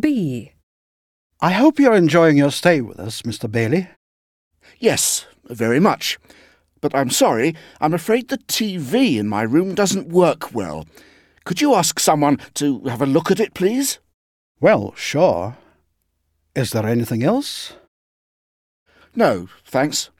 B. I hope you're enjoying your stay with us, Mr. Bailey. Yes, very much. But I'm sorry, I'm afraid the TV in my room doesn't work well. Could you ask someone to have a look at it, please? Well, sure. Is there anything else? No, thanks.